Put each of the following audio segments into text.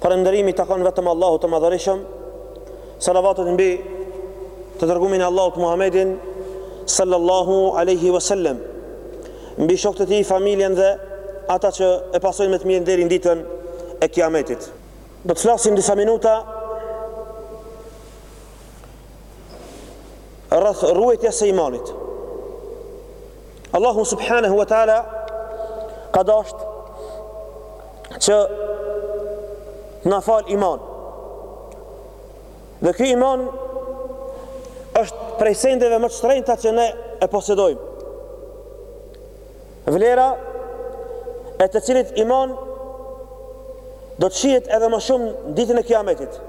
Falënderimi i takon vetëm Allahut të Madhërishëm. Salavatet mbi të dërgumin e Allahut Muhamedin sallallahu alaihi wasallam. Mbi shokët e tij, familjen dhe ata që e pasojnë me të mirë deri në ditën e Kiametit. Do të flasim disa minuta rreth ruajtjes së imanit. Allahu subhanahu wa taala ka dashtë që të na fal iman. Dhe ky iman është prej sendeve më të shtrenjta që ne e posedojmë. Vlera e të cilit iman do të shihet edhe më shumë ditën e Kiametit.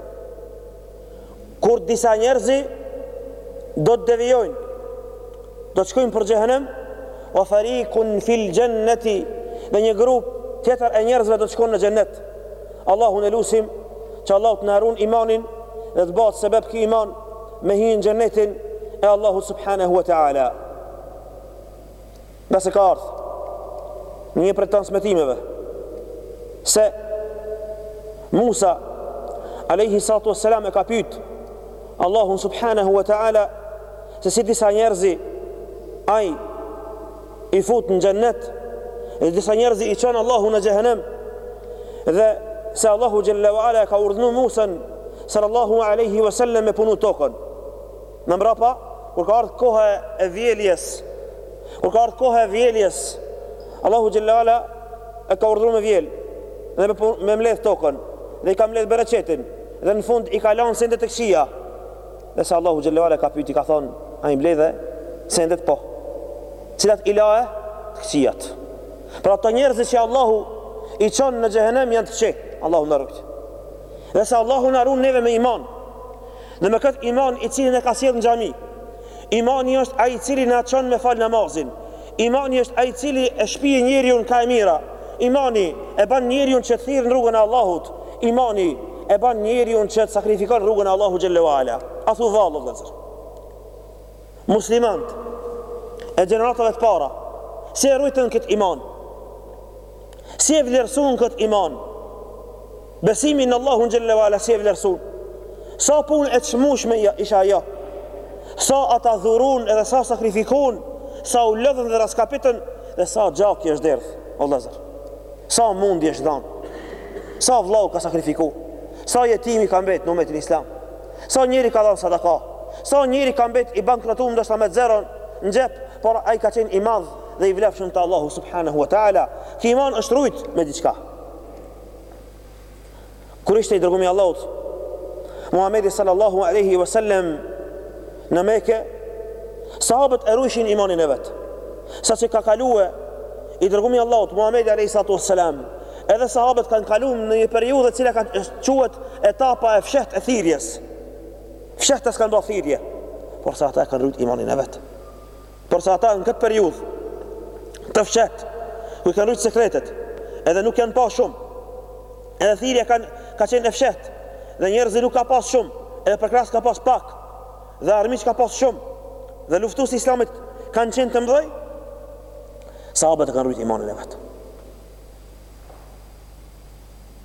Kur disa njerëzi do të devijojnë, do të shkojnë për xhehenem, wa fariqun fil jannati, dhe një grup tjetër e njerëzve do të shkojnë në xhennet. Allahun e lusim që Allahu të na ruan imanin dhe të bëhet sebeb ky iman me hi në xhennetin e Allahut subhanahu wa taala. Ngase ka ardhë në një prej transmetimeve se Musa alayhi salatu wassalam e ka pyet Allahun subhanahu wa taala se si disa njerëzi ai i fut në xhennet dhe disa njerëzi i çon Allahu në xhehenem dhe se Allahu xhalla wa ala e ka urdhnu Musan sallallahu alaihi wasallam me punu tokën Ma mbrapa, kur ka ardh koha e vjeljes, kur ka ardh koha e vjeljes, Allahu xhalla wa ala e ka urdhru me vjel dhe me, me mbledh tokën dhe i ka mbledh bereqetin dhe në fund i ka lanë sendet e këqija dhe se Allahu xhalla wa ala e ka pyt i ka thanë a i mbledhe sendet po cilat i le të këqijat pra ata njerëzit që Allahu i çon në xhehenem janë të këqij Allahu na ruajt dhe se Allahu na run neve me iman Dhe me këtë iman i cili na ka sjellë në xhami. Imani është ai i cili na çon me fal namazin. Imani është ai i cili e shpie njeriun kah e mira. Imani e ban njeriun që të thirr në rrugën e Allahut. Imani e ban njeriun që të sakrifikon rrugën e Allahut xhelle wa ala. A thu vallë vëllazër. Muslimant e gjeneratave të para si e rujtën këtë iman. Si e vlerësun këtë iman? Besimin në Allahun xhelle wala si e vlerësun? Sa punë e çmushme ish ajo? Sa ata durun edhe sa sakrifikun, sa u lodhën dhe raskapitën dhe sa gjaki është derdh, o vllezër. Sa mundi është dhanë? Sa vllau ka sakrifiku? Sa jetimi ka mbet në umetin islam? Sa njeri ka dhanë sadaka? Sa njeri ka mbet i bankrotum ndoshta me zero në xhep, por ai ka qenë i madh dhe i vlefshëm të Allahu subhanahu wa taala. Ky iman është rujt me diçka. Kur ishte i dërgumi i Allahut Muhamedi sallallahu alaihi wasallam në Mekë, sahabët e rujshin imanin e vet. Sa që ka kalue i dërgumi i Allahut Muhamedi alaihi salatu wassalam, edhe sahabët kanë kalu në një periudhë e cila u ka qujt etapa e fshehtë e thirrjes. Fshehtas kanë ba thirrje, por se ata e kanë rujt imanin e vet. Por se ata në këtë periudhë të fshehtë, ku i kanë rujtë sekretet, edhe nuk janë pa shumë, edhe thirrja kanë, ka qenë e fshehtë, dhe njerëz nuk ka pas shumë, edhe përkrahës ka pas pak, dhe armiq ka pas shumë, dhe luftusit e islamit kanë qenë të mdhoj, sahabët e kanë rujtë imanin e vet.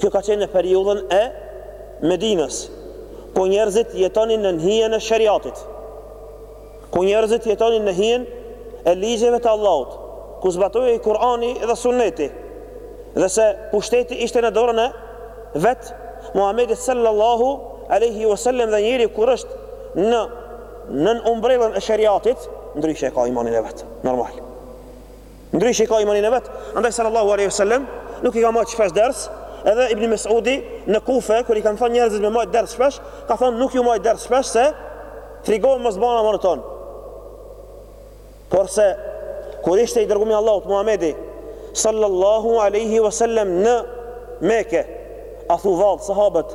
Kjo ka qenë në periudhën e Medinës, ku njerëzit jetonin nën hijen e Sheriatit, ku njerëzit jetonin në hijen e ligjeve të Allahut, ku zbatohej Kur'ani dhe Sunneti, dhe se pushteti ishte në dorën e vetë Muhamedit sallallahu alejhi ue sellem dhe njeri kur është në nën umbrellën e Sheriatit, ndryshe e ka imanin e vet, normal. Ndryshe e ka imanin e vet. Andaj sallallahu alaihi wasallam nuk i ka majt shpesh ders, edhe Ibn Mesudi në Kufe kur i kanë thënë njerëzit me majt ders shpesh, ka thënë nuk ju maj ders shpesh se frigohem mos bana monoton. Porse kur ishte i dërgumi i Allahut Muhamedi sallallahu alaihi wasallam në Mekë, a thu vallë sahabët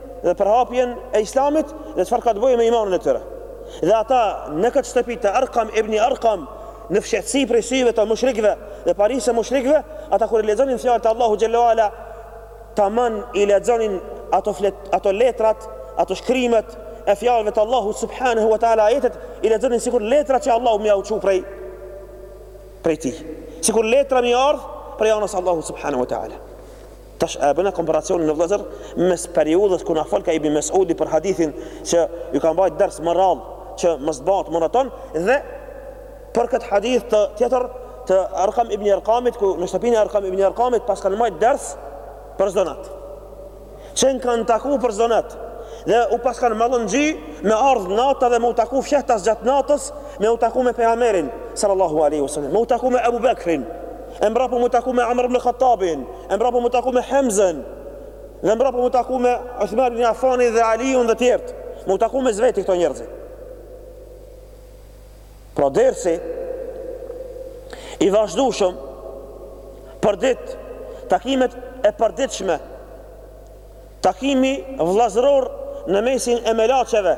dhe përhapjen e Islamit dhe çfarë ka të bëjë me imanin e tyre. Dhe ata në këtë shtëpi të Arkam ibn Arkam në fshehtësi prej syve të mushrikëve dhe parisë së mushrikëve, ata kur i lexonin fjalët e Allahut xhalla wa ala, taman i lexonin ato fletë, ato letrat, ato shkrimet e fjalëve të Allahut subhanahu wa taala ajetet i lexonin sikur letra që Allahu me jau çu prej prej tij. Sikur letra me ardh prej anës Allahu subhanahu wa taala. Tash a e bëjna komparacionin ne vëllezër mes periudhës kur na folka Ibn Mesudi për hadithin që ju ka mbajt ders ma rrallë që mos bëhet monoton dhe për këtë hadith të tjetër të Arkam ibn Arkamit ku në shtëpinë e Arkam ibn Arkamit paskan mbajt ders për çdo natë. Qenkan taku për çdo natë dhe u paskan mallëngjy me ardh nata dhe me u taku fshehtas gjatë natës me u taku me pejgamberin sallallahu alaihi wasallam me u taku me Abu Bakrin E mbrapa me u taku me Amr ibn Khattabin, e mbrapa me u taku me Hemzën, dhe mbrapa me u taku me Uthman ibn Affanin dhe Aliun dhe tjertë, me u taku mes veti këta njerëzit. Pra dersi i vazhdueshëm për ditë, takimet e përditshme, takimi vlazëror në mesin e melaceve,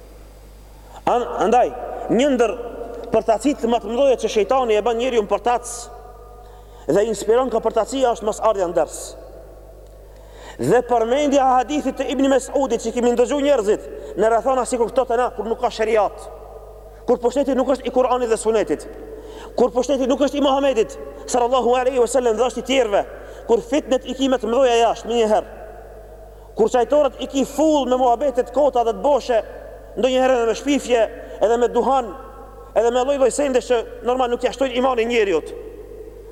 Andaj, një ndër përtacitë më të mëdha që shejtani e bën njeriun përtac dhe inspiron ka përtacia është mosardhja në ders. Dhe përmendja e hadithit të Ibn Mesudit që kemi ndëgju njerëzit në rrethana sikur këto tona kur nuk ka shariat. Kur pushteti nuk është i Kur'anit dhe Sunetit. Kur pushteti nuk është i Muhamedit sallallahu alaihi wasallam dhe është i tjerëve. Kur fitnet i kimi të mëdha jashtë menjëherë. Kur çajtoret i ki full me muhabete të kota dhe të boshe, ndonjëherë edhe me shpifje, edhe me duhan, edhe me lloj-lloj sendesh që normal nuk ia shtojnë imanin njeriut,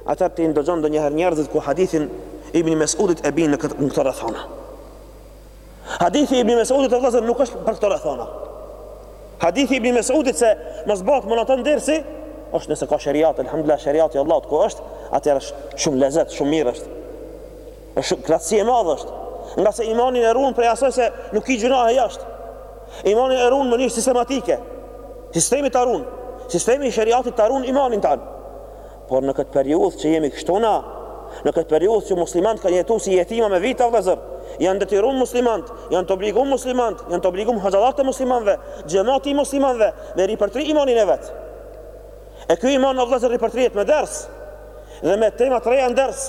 atëherë ti ndëgjon ndonjëherë njerëzit kur hadithin e Ibn Mes'udit e bijnë në këto rrethana. Hadithi i Ibn Mes'udit o vëllazër nuk është për këto rrethana. Hadithi i Ibn Mes'udit se mos bëhet monoton dersi, është nëse ka shariat, alhamdulillah shariati i Allahut ku është, atëherë është shumë lezet, shumë mirë është. Është knatësi e madhe është, nga se imanin e ruan prej asaj se nuk ki gjynahe jashtë. Imanin e ruan në mënyrë sistematike. Sistemi ta ruan. Sistemi i shariatit ta ruan imanin tan. Por në këtë periudhë që jemi kështu na, në këtë periudhë që muslimanët kanë jetuar si jetima me vite o vëllazër, janë detyruar muslimanët, janë të obliguar muslimanët, janë të obliguar hoxhallat e muslimanëve, xhamati i muslimanëve me ripërtri imanin e vet. E ky iman o vëllazër ripërtrihet me ders dhe me tema të reja në ders.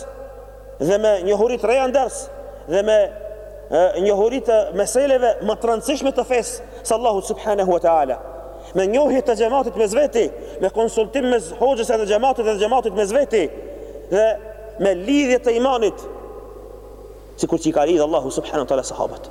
dhe me njohuri të reja në ders dhe me njohuri të meseleve më të rëndësishme të fesë së Allahut subhanahu wa taala me njohje të xhamatit mes veti me konsultim mes hoxhës edhe xhamatit dhe xhamatit mes veti dhe me lidhje të imanit sikur që i ka lidhë Allahu subhanahu wa taala sahabët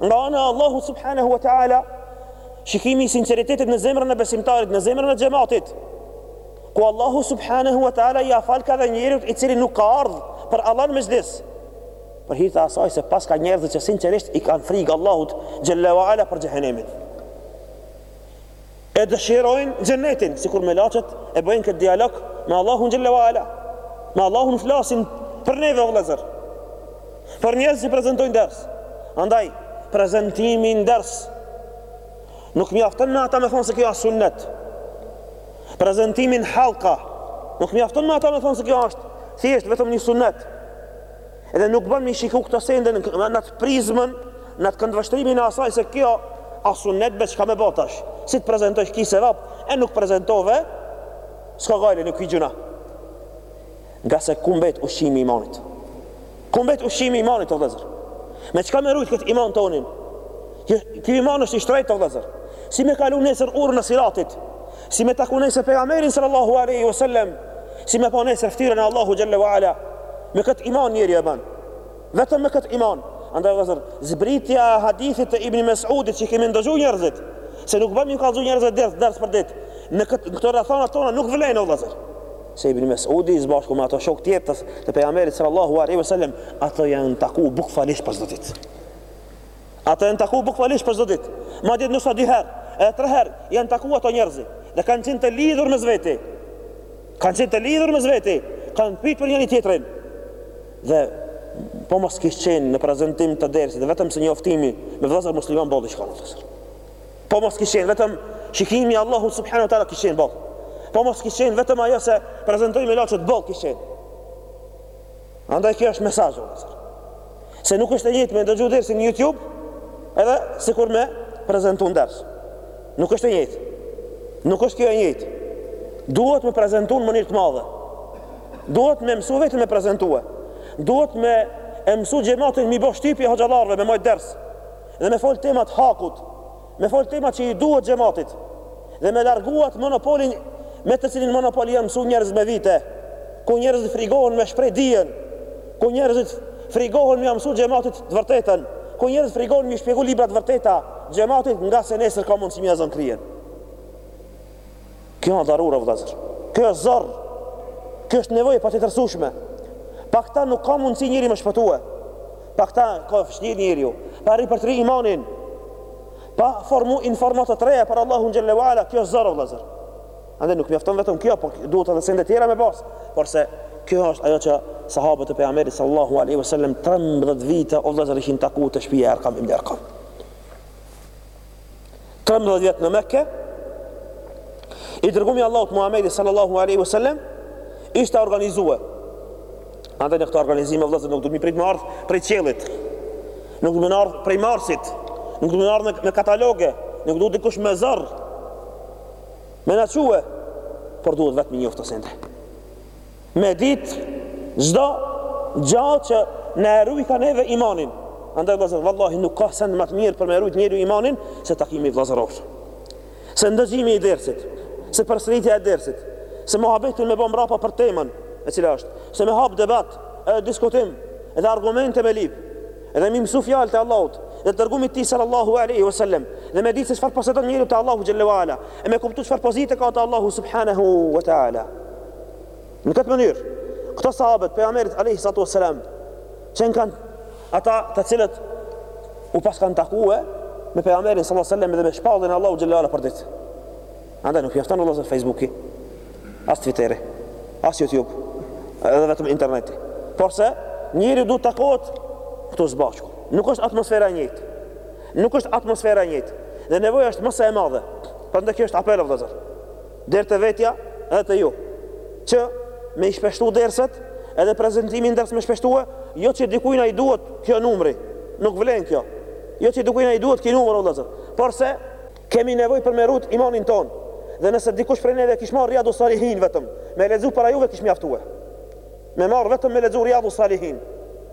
Nga ana e Allahut subhanahu wa taala, shikimi i sinqeritetit në zemrën e besimtarit, në zemrën e xhamatit, ku Allahu subhanahu wa taala ia falka edhe njeriut i cili nuk ka ardh për Allah në mexhlis. Për hir të asaj se paska njerëz që sinqerisht i kanë frikë Allahut xhalla wa ala për xhehenemin. E dëshirojnë Xhenetin, sikur melaqet e bëjnë këtë dialog me Allahun xhelle ve ala. Me Allahun flasin për neve o vëllezër. Për njerëz që prezantojnë në ders. Andaj prezantimi në ders nuk mjafton me ata me thonë se kjo është sunnet. Prezantimi në hallka nuk mjafton me ata me thonë se kjo është thjesht vetëm një sunnet. Edhe nuk bën mi shiku këto sende në atë prizmën, në atë këndvështrimin e asaj se kjo a sunet be çka me bo tash. Si të prezantosh ki sevap, e nuk prezantove, s'ka gajle nuk ki gjynah. Nga se ku mbet ushqimi i imanit? Ku mbet ushqimi i imanit o vëllazër? Me çka me rujt këtë iman tonin? Ky iman është i shtrejtë o vëllazër. Si me kalu nesër urën e siratit? Si me taku nesër pejgamberin sallallahu alaihi wasallam, si me pa nesër ftyrën e Allahu xhelle wa ala. Me kët iman njeriu e ban. Vetëm me kët iman. Andaj vllazër, zbritja e hadithit të Ibn Mesudit që e kemi ndëgju njerëzit, se nuk bën me ju kallzu njerëzit ders, ders për dit, në këto, këto rrethanat tona nuk vlen o vllazër. Se Ibn Mesudi, s'bashku me ato shok tjetër të pejgamberit sallallahu aleyhi ve sellem, ato janë taku bukvalisht për çdo ditë. Ata janë takuar bukvalisht për çdo ditë, madje ndoshta dy herë, edhe tre herë janë takuar ato njerëz dhe kanë qenë të lidhur mes vete. Kanë qenë të lidhur mes vete, kanë pyt për njani tjetrin. Dhe po mos kish qenë në prezantim të dersit, vetëm se njoftimi me vëllezër musliman boll ish kon vllezër. Po mos kish qenë vetëm shikimi i Allahut subhanahu wa taala kish qenë boll. Po mos kish qenë vetëm ajo se prezantojnë melaqet boll kish qenë. Andaj kjo është mesazh vëllazër. Se nuk është e njëjtë me ndëgju dersin në YouTube, edhe sikur me prezantu n'ders. Nuk është e njëjtë. Nuk është kjo e njëjtë. Duhet me prezantu në mënyrë të madhe. Duhet me mësu veten me prezantue. Duhet me e mësu xhamatin mi bo shtypje hoxhallarëve me majt ders. Dhe me fol temat e hakut, Me fol temat që i duhet xhematit dhe me largu atë monopolin me të cilin monopol janë mësu njerëz me vite, ku njerëzit frigohen me shprej dijen, ku njerëzit frigohen me ia mësu xhematit të vërtetën, ku njerëzit frigohen mi shpjegu librat e vërteta xhematit nga se nesër ka mundësi me ia zon kryen. Kjo është darure o vëllazër. Kjo është zor. Kjo është nevojë e patjetërsueshme. Pa këta nuk ka mundësi njeri me shpëtue. Pa këta ka vështirë njeriu. Pa ripërtri imanin. Pa formu informata të reja për Allahun Xhelle wa ala. Kjo është zor o vëllazër. Andaj nuk mjafton vetëm kjo, por duhet edhe sende tjera me pas. Porse kjo është ajo që sahabët e pejgamberit sallallahu alaihi wasallam 13 vite o vëllazër ishin taku te shpija e Erkam ibn Erkam. 13 vjet në Mekë, i dërgumi i Allahut Muhammedi sallallahu aleyhi vësallem, ishte organizue. Andaj në këto organizime, vëllezër, nuk duhet mi prit me ardhë prej qiellit, nuk duhet me ardhë prej marsit, nuk duhet me ardhë në kataloge, nuk duhet dikush me zor, me na çue, por duhet vetë mi njoftë këto sende. Me ditë çdo gja që na e run neve imanin. Andaj vëllazër, vallahi nuk ka send ma të mirë për me e rujt njeriu imanin se takimi vëllazëror. Se ndëgjimi i dersit, se përsëritja e dersit, se muhabetin me bo mrapa për temën e cila është, se me hap debat, edhe diskutim, edhe argumente me lyp, edhe mi mësu fjalët e Allahut, dhe të dërgumit tij sallallahu aleyhi wa sallem, dhe me ditë se çfar posedon njeriu te Allahu xhelle wa ala, e me kuptu çfar pozite ka te Allahu subhanahu wa ta'ala. Në këtë mënyrë, këto sahabët e pejgamberit alayhi salatu wasalam, qenkan ata të cilët u paskan takue me pejgamberin sallallahu alaihi wasallam dhe me shpalljen e Allahut xhelle ue ala për ditë. Andaj nuk mjafton vëllazër Facebooki, as Twitteri, as YouTube, edhe vetëm interneti. Porse njeriu duhet të takohet këtu së bashku. Nuk është atmosfera e njëjtë. Nuk është atmosfera e njëjtë. Dhe nevoja është më se e madhe. Prandaj kjo është apel vëllazër. Deri te vetja edhe te ju që me i shpeshtu derset edhe prezentimin n'ders me shpeshtue jo që dikujna i duhet kjo numri nuk vlen kjo jo që dikujna i duhet ky numër vëllazër porse kemi nevojë për me rujt imanin tonë dhe nëse dikush prej neve kish marrë rjadu salihin vetëm me lexu para juve kish mjaftue Me marrë vetëm me lexu Riyadhus Salihin,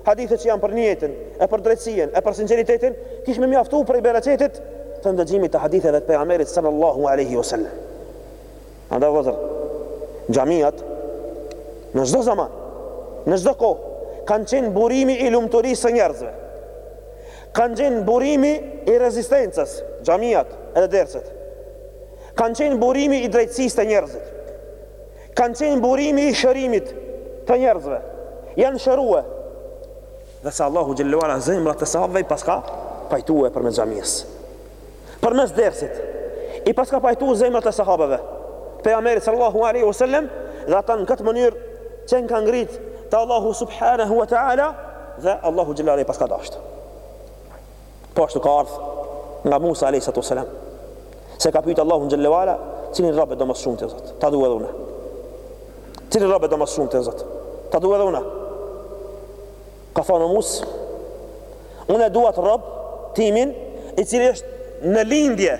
hadithet që janë për nijetin, e për drejtësinë, e për sinqeritetin, kish me mjaftu prej bereqetit të ndëgjimit të haditheve të pejgamberit sallallahu alaihi wasallam. Andaj vëllazër, xhamiat në çdo zaman, në çdo kohë kanë qenë burimi i lumturisë së njerëzve. Kanë qenë burimi i rezistencës, xhamiat edhe derset. Kanë qenë burimi i drejtësisë të njerëzit. Kanë qenë burimi i shërimit të njerëzve. Janë shërue. Dhe se Allahu xhelle ue ala zemrat e sahabëve i paska pajtue përmes xhamisë. Përmes dersit, i paska pajtu zemrat e sahabëve të pejgamberit sallallahu aleyhi u sellem, dhe ata në këtë mënyrë qenkan ngritë te Allahu subhanahu wa ta'ala dhe Allahu xhelle ue ala i paska dashtë. Po ashtu ka ardhë nga Musa alejhi salatu selam se ka pyet Allahun xhelle ue ala cilin rob e do më s'shumti Zot. Ta dua edhe unë. Cilin rob e do më s'shumti Zot. Ta dua edhe unë. Ka thënë o Musa, unë e dua at rob timin i cili është në lindje.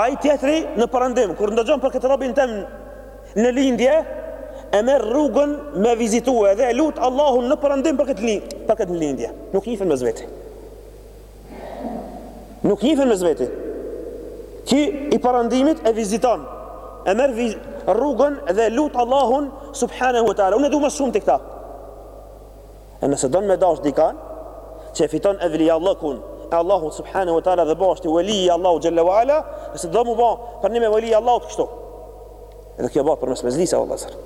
Ai tjetri në perëndim kur ndëgjon për këtë robin tim Në lindje e merr rrugën me vizitu edhe e lut Allahun në përëndim për këtë për këtë n'lindje. Nuk njifen mes veti. Nuk njifen mes veti. Ky i përëndimit e viziton, e merr rrugën dhe e lut Allahun subhanahu wa taala. Unë e dua më s'shumti këta. E nëse don me dashtë dikan, që e fiton evliyallëkun e Allahut subhane wa ta'ala dhe bahesh ti weli i Allahut xhelle wa ala, nëse do mu ba përnjime weli i Allahut kështu. Edhe kjo bëhet për me u vizitu, vëllazër.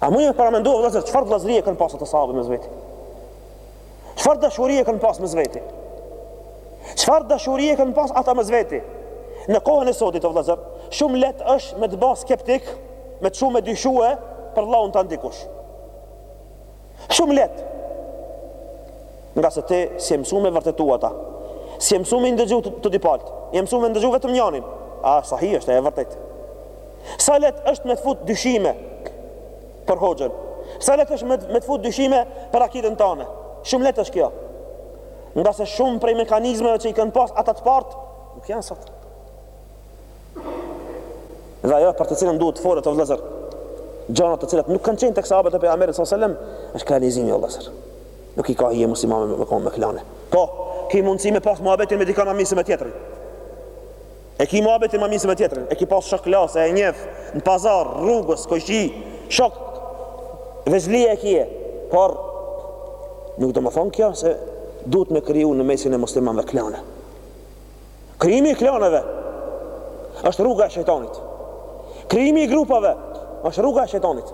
A munmi me paramendu, vëllazër, çfarë vëllazërie kanë pasë sahabët mes veti? Çfarë dashurie kanë pas mes veti? Çfarë dashurie kanë pas ata mes veti? Në kohën e sotit, o vllezër, shumë lehtë është me të ba skeptik, me të shti me dyshu për vllaun tan dikush. Shumë lehtë. Nga se ti s'je msu me vërtetu ata. S'je msu me i ndëgju të, të dy palët. Je msu me ndëgju vetëm njanin. A sahi është, e vërtet. Sa lehtë është me të fut dyshime. Për hoxhën. Sa lehtë është me të fut dyshime për akiden tane. Shumë lehtë është kjo. Nga se shumë prej mekanizmeve që i kanë pas ata të parët, nuk janë sot. Dhe ajo për të cilën duhet të folet o vëllezër, gjanat të cilat nuk kanë qenë tek sahabët e pejgamberit sallallahu alajhi wasallam, është klanizimi o vëllezër. Nuk i ka hije muslimanëve me kon me klane. Po, ki mundësi me pas muhabetin me dikon ma mirë se me tjetrin. E ki muhabetin ma mirë se me tjetrin E ki pas shok klase e njeh Në pazar, rrugës, kojshi Shok Fëmijnie e kije Por Nuk do me thonë kjo se Duhet me kriju në mesin e muslimanëve klane Krijimi i klaneve është rruga e shejtanit Krijimi i grupeve është rruga e shejtanit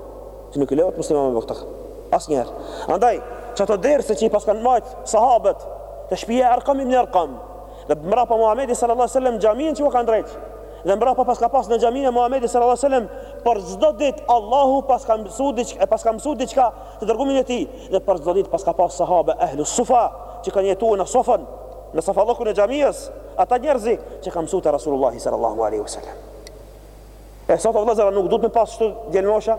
Që nuk i lejohet muslimanëve me bo këtë Asnjëherë Andaj Qato derse që i paskan majtë sahabët Te shpija e Arkam ibn Ebi Arkam Dhe mbrapa Muhamedi sallallahu alaihi wasallam xhaminë që ua ka ndreq. Dhe mbrapa paska pas në xhaminë e Muhamedit sallallahu alaihi wasallam për çdo ditë Allahu paska mësu diçka, e paska mësu diçka të dërguemin e tij. Dhe për çdo ditë paska pas sahabe ehlu sufa që kanë jetue në sofën, në safallokun e xhamisë, ata njerëz që kanë mësu te Rasulullah sallallahu alaihi wasallam. E sot o vllezër nuk duhet me pas çdo djelmosha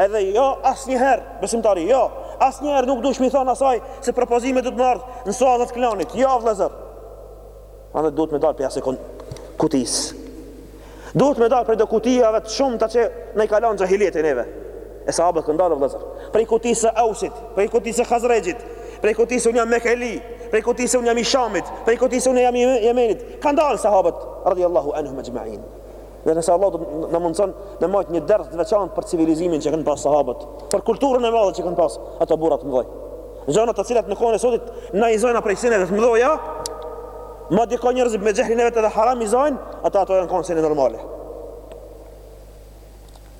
Edhe jo asnjëherë, besimtari, jo, asnjëherë nuk duhet me i thonë asaj se propozime duhet me ardhë në suaza të klanit, jo, vllezër. Madje duhet me dalë prej asaj kutisë. Duhet me dalë prej do kutiave të shumta që na i ka lonë xhahilijeti neve. E sahabët kanë dalë, vllezër. Prej kutisë së Ausit, prej kutisë së Hazrexhit, prej kutisë unë jam mekeli, prej kutisë unë jam i Shamit, prej kutisë unë jam i Jemenit. Kanë dalë sahabët, radiallahu anhum exhmain. Dhe nëse Allahu na mundson me majtë një ders të veçantë për civilizimin që kanë pas sahabët, për kulturën e madhe që kanë pas ato burra të mdhoj. Gjona të cilat në kohën e sotit na i zajna prej seneve të mdhoja. Madje ka njerëz me xhehlin e vet edhe haram i zajnë, ata ato janë kon sene normale.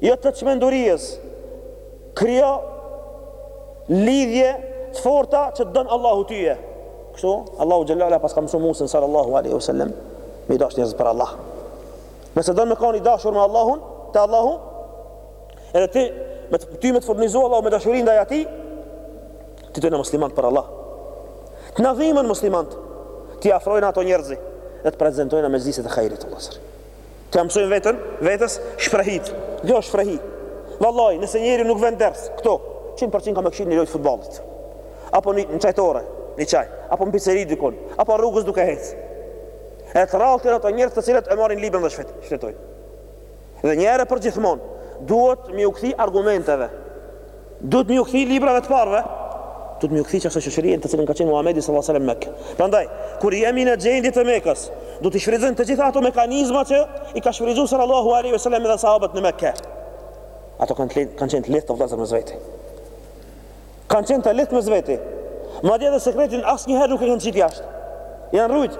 Jo të çmendurisë krijo lidhje të forta që të don Allahu ty. Kështu Allahu xhelle ve ala paska mësu Musën sallallahu alaihi wasallam me i dash njerëzit për Allah. Nëse don me kanë i dashur me Allahun, te Allahu edhe ti me të ty me të furnizu Allahu me dashurinë ndaj atij t'i dojna muslimanët për Allah. Të na dhimen muslimanët, t'i afrojna ato njerëz dhe të prezentojna në mexhliset e hajrit të lësëri. T'ia mësojmë veten, vetes, shprehitë. Kjo është shprehi. Vallaj, nëse njeri nuk vjen n'ders, këta, 100% ka me qenë në lojë t'futbollit. Apo një, në çajtore, një çaj. Apo në piceri dikund. Apo rrugës duke hec. Edhe të rrallë janë ato njerëz të cilët e marrin librin dhe shfet, shfletojnë. Dhe njëherë e përgjithmonë, duhet me iu kthy argumenteve. Duhet me ju kthy librave të të parëve, duhet me ju kthy qasaj shoqërie në të cilën ka qenë Muhamedi sallallahu alaihi wasallam në Mekë. Prandaj, kur jemi në gjendje të Mekës, do t'i shfrytëzojmë të gjitha ato mekanizma që i ka shfrytëzuar sallallahu alaihi wasallam dhe sahabët në Mekë. Ato kanë qenë kanë qenë të lidhtë, vëllezër mes vete. Kanë qenë të lidhtë mes vete. Madje edhe sekretin asnjëherë nuk e kanë qitë jashtë. Janë rujt.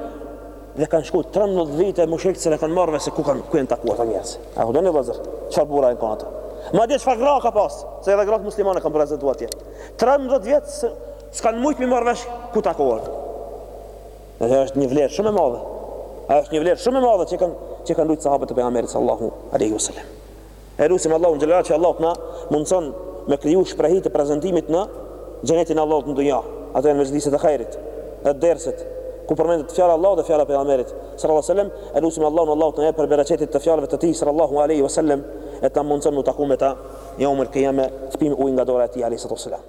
Dhe kanë shku 13 vite mushrikët s'e kanë marrë vesh se ku kanë ku janë takuar ata njerëz. A kuptoni vëllezër? Çfarë burra janë kanë ata? Madje çfarë gra ka pas? Se edhe gratë muslimane kanë prezentuar atje. 13 vjet s'kanë mujt mi marrë vesh ku takohen. Edhe është një vlerë shumë e madhe. Është një vlerë shumë e madhe që kanë që kanë rujt sahabët e pejgamberit sallallahu alaihi wasallam. E lusim Allahun Xhelal që Allahu të na mundësojë me kriju shprehi të prezentimit në Xhenetin e Allahut në dunja. Ato janë mexhliset e hajrit dhe derset ku përmendet fjala e Allahut dhe fjala e pejgamberit sallallahu alaihi wasallam. E lusim Allahun Allahu të na japë prej bereqetit të fjalëve të tij sallallahu alaihi wasallam e të na mundësojë me u taku me ta Yaumul Qiyame, të pimë ujë nga dora e tij alaihi salatu wassalam.